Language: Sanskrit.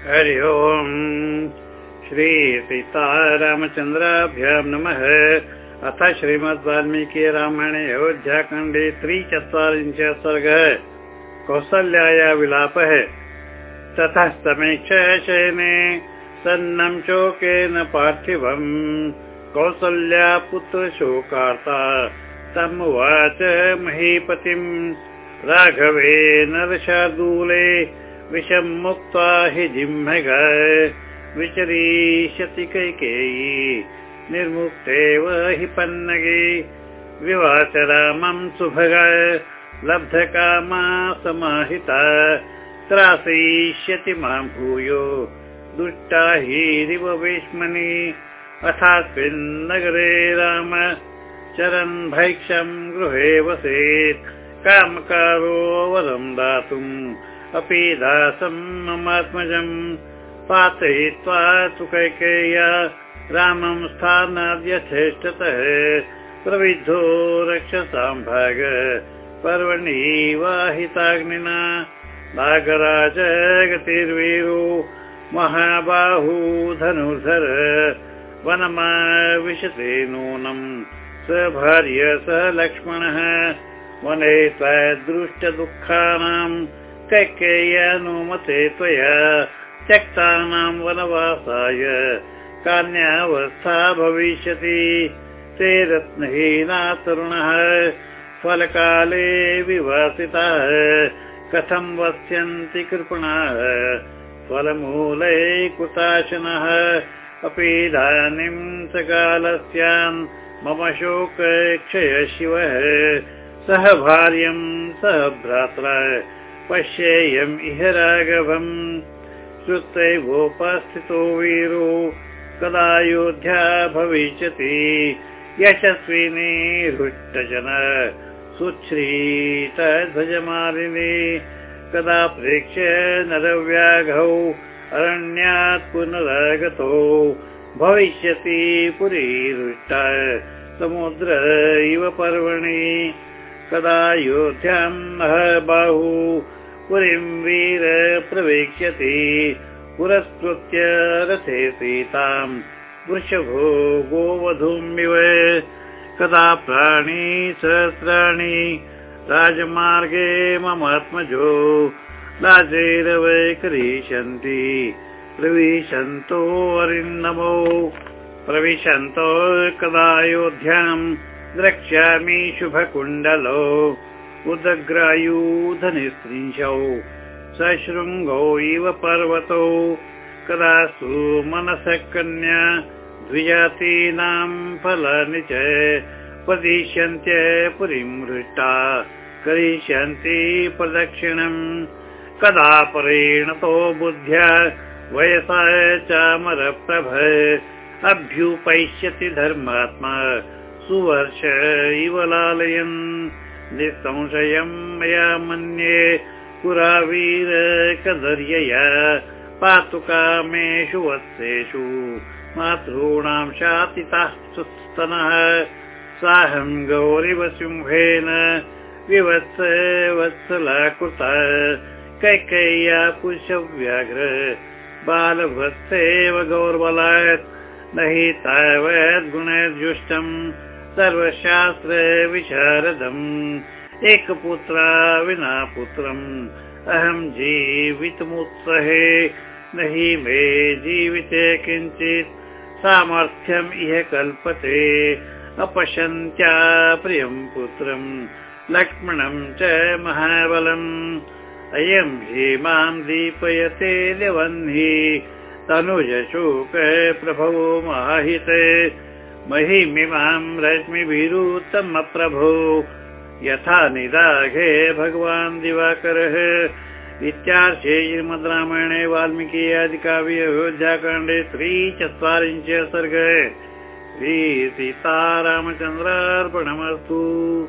हरि ओम्। श्रीसीतारामचन्द्राभ्यां नमः। अथ श्रीमद् वाल्मीकि रामायणे अयोध्याखण्डे त्रिचत्वारिंश सर्गः। कौसल्याया विलापः। ततः समीक्ष शयने सन्नं शोकेन पार्थिवम्। कौसल्या पुत्रशोकार्ता तमुवाच महीपतिम्। राघवे नरशार्दूले विषं मुक्त्वा हि जिह्मग विचरीष्यति कैकेयी। निर्मुक्तेव हि पन्नगे। विवाच रामं सुभग लब्धकामा समाहिता। त्रासयिष्यति मां भूयो दुष्टा हि विष्मनि अथास्मिन् नगरे राम चरन् भैक्षं गृहे वसेत्। कामकारो वरं दातुम् अपि दासं ममात्मजम् पातयित्वा तु रामं स्थानाद्यथेष्टतः प्रविद्धो रक्षसां भाग पर्वणि वाहिताग्निना नागराज गतिर्वीरो महाबाहू धनुर्धर वनमाविशते नूनं स भार्य स लक्ष्मणः वने त्वदृष्टदुःखानाम् कैकेय्यानुमते त्वया त्यक्तानां वनवासाय कान्यावस्था भविष्यति। ते रत्नहीना तरुणः फलकाले विवासिताः कथं वस्यन्ति कृपणाः फलमूलै कुताशनः। अपि इदानीं सकालस्यान् मम शोकक्षय शिवः सह भार्यं सह भ्रात्रा पश्येयम् इह राघवम्। श्रुत्वैवोपस्थितो वीरो। कदायोध्या भविष्यति। यशस्विनी हृष्टजन सुश्रीतध्वजमालिनी कदा प्रेक्ष्य नरव्याघौ। अरण्यात् पुनरागतो। भविष्यति पुरी हृष्टा समुद्र इव पर्वणि। कदा योध्यां बाहू पुरीं वीर प्रवेक्ष्यति पुरस्कृत्य रथे सीतां वृषभो गोवधूमिव कदा प्राणी सहस्राणि राजमार्गे ममात्मजो लाजैरवैकरिष्यन्ति प्रविशन्तो अरिन्दमो प्रविशन्तो कदा अयोध्याम् द्रक्ष्यामि शुभकुण्डलो उदग्रायुधनिस्त्रिंशौ सशृङ्गौ इव पर्वतौ। कदा सुमनसः कन्या द्विजातीनां फलानि च प्रदिश्यन्त्य पुरीं हृष्टा करिष्यन्ति प्रदक्षिणम् कदा परिणतो बुद्ध्या वयसा चामरप्रभ। अभ्युपैष्यति धर्मात्मा। सुवर्ष इव लालयन् निःसंशयं मया मन्ये पुरा वीर कदर्यया। पातु कामेषु वत्सेषु। मातॄणां शातिताः सुस्तनः। साहं गौरिव सिंहेन विवत्स वत्सला कृता कैकय्या पुष्यव्याघ्र बालभत्सेव गौर्बलात् न हि तावद्गुणजुष्टम् सर्वशास्त्र विशारदम्। एकपुत्रा विना पुत्रम्। अहं जीवितमुत्सहे। हि मे जीविते किञ्चित्। सामर्थ्यम् इह कल्पते। अपश्यन्त्या प्रियं पुत्रम्। लक्ष्मणं च महाबलम्। अयं हि मां दीपयते ल्यवह्नि तनुजशोक प्रभो माहिते महिमिमां रश्मिभिरुत्तम प्रभो यथा निदाघे भगवान् दिवाकरः। इत्यार्थे श्रीमद् रामायणे वाल्मीकि आदिकाव्ये अयोध्याकाण्डे त्रिचत्वारिंश सर्ग। श्रीसीतारामचन्द्रार्पणमस्तु